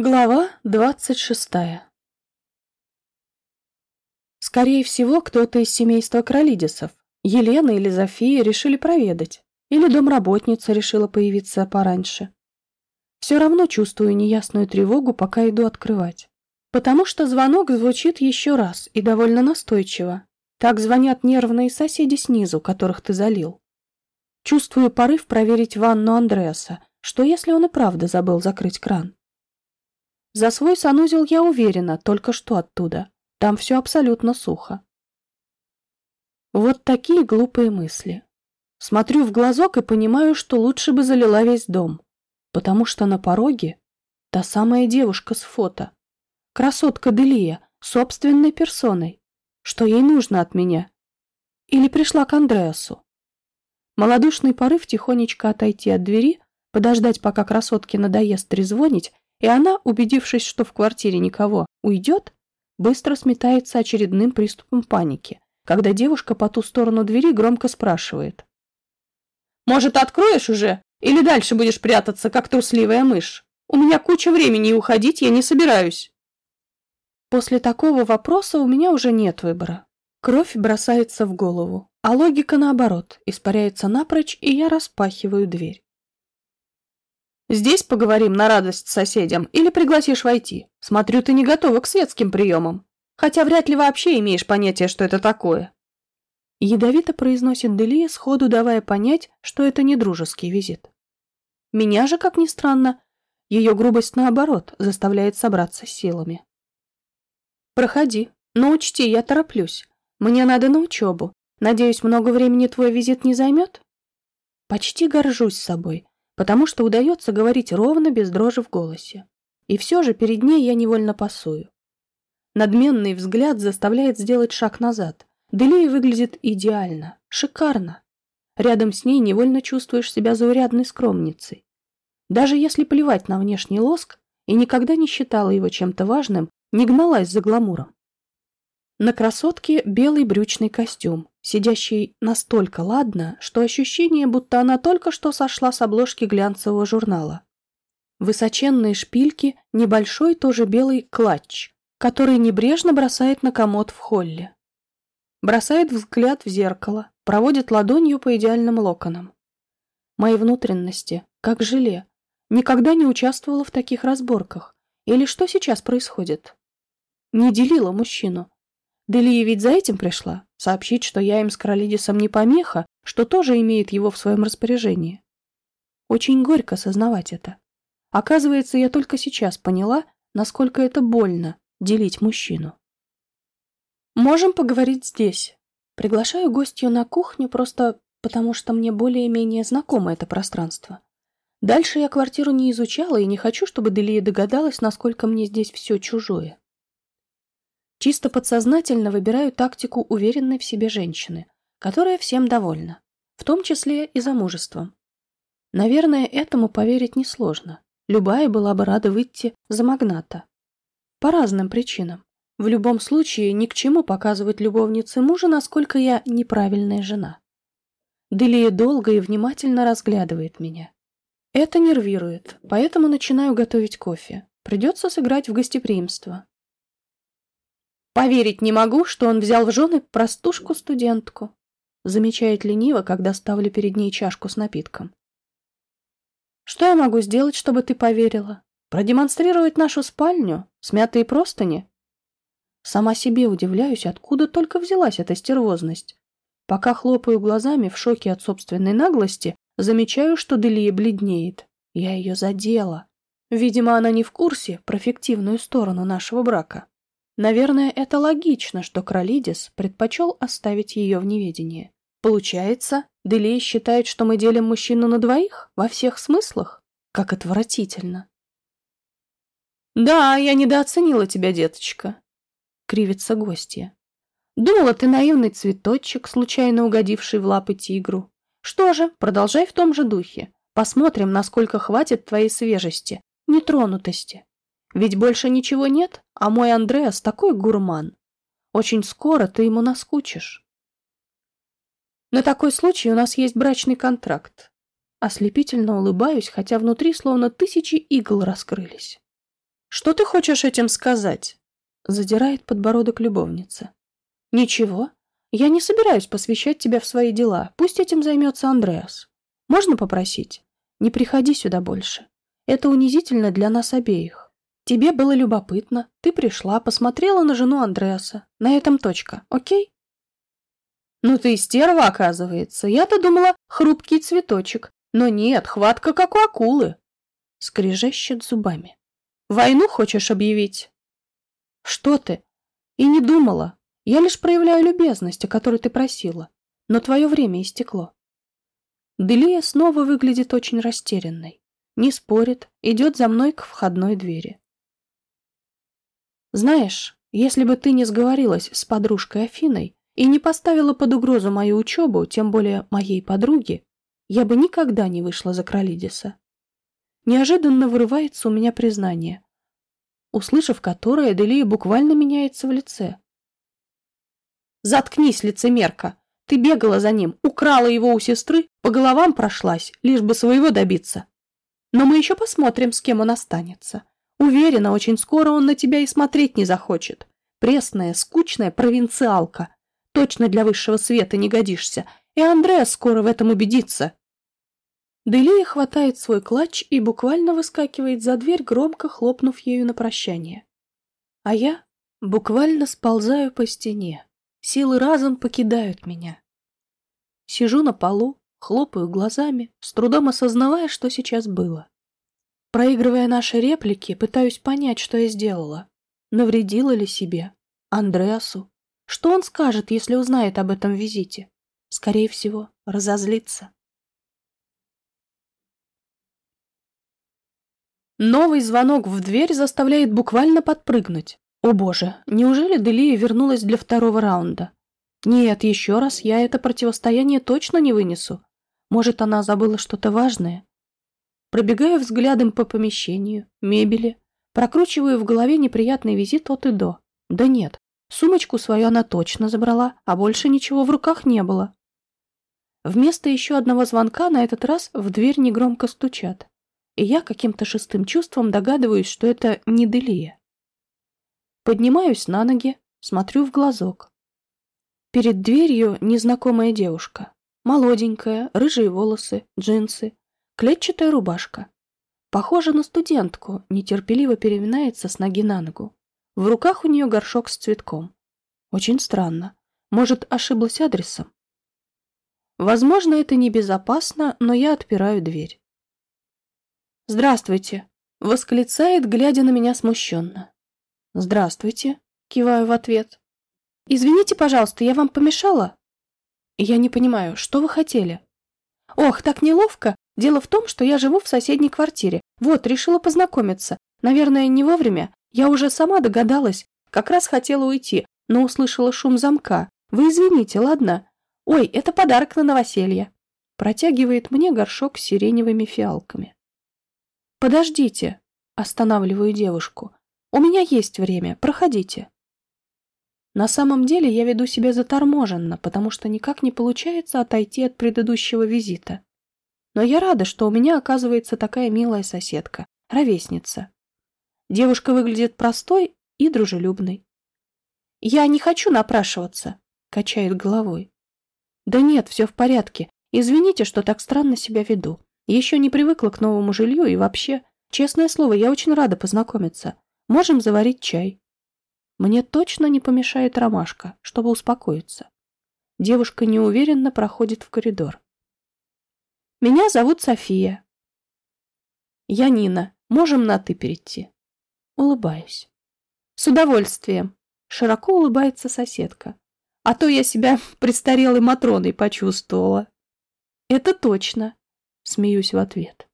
Глава двадцать шестая Скорее всего, кто-то из семейства Кролидисов, Елена или Зофия, решили проведать, или домработница решила появиться пораньше. Все равно чувствую неясную тревогу, пока иду открывать. Потому что звонок звучит еще раз и довольно настойчиво. Так звонят нервные соседи снизу, которых ты залил. Чувствую порыв проверить ванну Андреаса, что если он и правда забыл закрыть кран. За свой санузел я уверена, только что оттуда. Там все абсолютно сухо. Вот такие глупые мысли. Смотрю в глазок и понимаю, что лучше бы залила весь дом, потому что на пороге та самая девушка с фото. Красотка Делия, собственной персоной. Что ей нужно от меня? Или пришла к Андреасу? Молодушный порыв тихонечко отойти от двери, подождать, пока красотке надоест трезвонить, и она, убедившись, что в квартире никого, уйдет, быстро сметается очередным приступом паники, когда девушка по ту сторону двери громко спрашивает. «Может, откроешь уже? Или дальше будешь прятаться, как трусливая мышь? У меня куча времени, и уходить я не собираюсь». После такого вопроса у меня уже нет выбора. Кровь бросается в голову, а логика, наоборот, испаряется напрочь, и я распахиваю дверь. Здесь поговорим на радость соседям или пригласишь войти? Смотрю, ты не готова к светским приемам. Хотя вряд ли вообще имеешь понятие, что это такое. Ядовито произносит Делия, сходу давая понять, что это не дружеский визит. Меня же, как ни странно, ее грубость, наоборот, заставляет собраться с силами. «Проходи, но учти, я тороплюсь. Мне надо на учебу. Надеюсь, много времени твой визит не займет?» Почти горжусь собой, потому что удается говорить ровно, без дрожи в голосе. И все же перед ней я невольно пасую. Надменный взгляд заставляет сделать шаг назад. Делия выглядит идеально, шикарно. Рядом с ней невольно чувствуешь себя заурядной скромницей. Даже если плевать на внешний лоск и никогда не считала его чем-то важным, не гналась за гламуром. На красотке белый брючный костюм, сидящий настолько ладно, что ощущение, будто она только что сошла с обложки глянцевого журнала. Высоченные шпильки, небольшой тоже белый клатч, который небрежно бросает на комод в холле. Бросает взгляд в зеркало, проводит ладонью по идеальным локонам. Мои внутренности, как желе, никогда не участвовала в таких разборках. Или что сейчас происходит? Не делила мужчину, Делия ведь за этим пришла, сообщить, что я им с Кролидисом не помеха, что тоже имеет его в своем распоряжении. Очень горько сознавать это. Оказывается, я только сейчас поняла, насколько это больно делить мужчину. Можем поговорить здесь. Приглашаю гостью на кухню просто потому, что мне более-менее знакомо это пространство. Дальше я квартиру не изучала и не хочу, чтобы Делия догадалась, насколько мне здесь все чужое. Чисто подсознательно выбираю тактику уверенной в себе женщины, которая всем довольна, в том числе и замужеством. Наверное, этому поверить несложно. Любая была бы рада выйти за магната. По разным причинам. В любом случае, ни к чему показывать любовнице мужа, насколько я неправильная жена. Делия долго и внимательно разглядывает меня. Это нервирует, поэтому начинаю готовить кофе. Придется сыграть в гостеприимство. Поверить не могу, что он взял в жены простушку-студентку. Замечает лениво, когда ставлю перед ней чашку с напитком. Что я могу сделать, чтобы ты поверила? Продемонстрировать нашу спальню? Смятые простыни? Сама себе удивляюсь, откуда только взялась эта стервозность. Пока хлопаю глазами в шоке от собственной наглости, замечаю, что Делия бледнеет. Я ее задела. Видимо, она не в курсе про фиктивную сторону нашего брака. Наверное, это логично, что Кролидис предпочел оставить ее в неведении. Получается, Делей считает, что мы делим мужчину на двоих во всех смыслах? Как отвратительно. «Да, я недооценила тебя, деточка», — кривится гостья. «Думала, ты наивный цветочек, случайно угодивший в лапы тигру. Что же, продолжай в том же духе. Посмотрим, насколько хватит твоей свежести, нетронутости. Ведь больше ничего нет, а мой Андреас такой гурман. Очень скоро ты ему наскучишь. На такой случай у нас есть брачный контракт. Ослепительно улыбаюсь, хотя внутри словно тысячи игл раскрылись. Что ты хочешь этим сказать? Задирает подбородок любовница. Ничего. Я не собираюсь посвящать тебя в свои дела. Пусть этим займется Андреас. Можно попросить? Не приходи сюда больше. Это унизительно для нас обеих. Тебе было любопытно. Ты пришла, посмотрела на жену Андреаса. На этом точка. Окей? Ну ты стерва, оказывается. Я-то думала, хрупкий цветочек. Но нет, хватка как у акулы. Скрежещет зубами. Войну хочешь объявить? Что ты? И не думала. Я лишь проявляю любезность, о которой ты просила. Но твое время истекло. Делия снова выглядит очень растерянной. Не спорит, идет за мной к входной двери. Знаешь, если бы ты не сговорилась с подружкой Афиной и не поставила под угрозу мою учебу, тем более моей подруги, я бы никогда не вышла за Кролидиса. Неожиданно вырывается у меня признание, услышав которое, Делия буквально меняется в лице. «Заткнись, лицемерка! Ты бегала за ним, украла его у сестры, по головам прошлась, лишь бы своего добиться. Но мы еще посмотрим, с кем он останется. Уверена, очень скоро он на тебя и смотреть не захочет. Пресная, скучная провинциалка. Точно для высшего света не годишься, и Андреа скоро в этом убедится. Делия хватает свой клатч и буквально выскакивает за дверь, громко хлопнув ею на прощание. А я буквально сползаю по стене. Силы разом покидают меня. Сижу на полу, хлопаю глазами, с трудом осознавая, что сейчас было. Проигрывая наши реплики, пытаюсь понять, что я сделала. Навредила ли себе? Андреасу? Что он скажет, если узнает об этом визите? Скорее всего, разозлится. Новый звонок в дверь заставляет буквально подпрыгнуть. О боже, неужели Делия вернулась для второго раунда? Нет, еще раз я это противостояние точно не вынесу. Может, она забыла что-то важное? Пробегаю взглядом по помещению, мебели, прокручиваю в голове неприятный визит от и до. Да нет, сумочку свою она точно забрала, а больше ничего в руках не было. Вместо еще одного звонка на этот раз в дверь негромко стучат и я каким-то шестым чувством догадываюсь, что это не Делия. Поднимаюсь на ноги, смотрю в глазок. Перед дверью незнакомая девушка. Молоденькая, рыжие волосы, джинсы, клетчатая рубашка. Похожа на студентку, нетерпеливо переминается с ноги на ногу. В руках у нее горшок с цветком. Очень странно. Может, ошиблась адресом? Возможно, это небезопасно, но я отпираю дверь. «Здравствуйте!» — восклицает, глядя на меня смущенно. «Здравствуйте!» — киваю в ответ. «Извините, пожалуйста, я вам помешала?» «Я не понимаю, что вы хотели?» «Ох, так неловко! Дело в том, что я живу в соседней квартире. Вот, решила познакомиться. Наверное, не вовремя. Я уже сама догадалась. Как раз хотела уйти, но услышала шум замка. Вы извините, ладно? Ой, это подарок на новоселье!» Протягивает мне горшок с сиреневыми фиалками. «Подождите!» – останавливаю девушку. «У меня есть время, проходите». На самом деле я веду себя заторможенно, потому что никак не получается отойти от предыдущего визита. Но я рада, что у меня оказывается такая милая соседка, ровесница. Девушка выглядит простой и дружелюбной. «Я не хочу напрашиваться», — качает головой. «Да нет, все в порядке. Извините, что так странно себя веду. Еще не привыкла к новому жилью и вообще, честное слово, я очень рада познакомиться. Можем заварить чай. Мне точно не помешает ромашка, чтобы успокоиться. Девушка неуверенно проходит в коридор. Меня зовут София. Я Нина. Можем на «ты» перейти. Улыбаюсь. С удовольствием. Широко улыбается соседка. А то я себя престарелой Матроной почувствовала. Это точно. Смеюсь в ответ.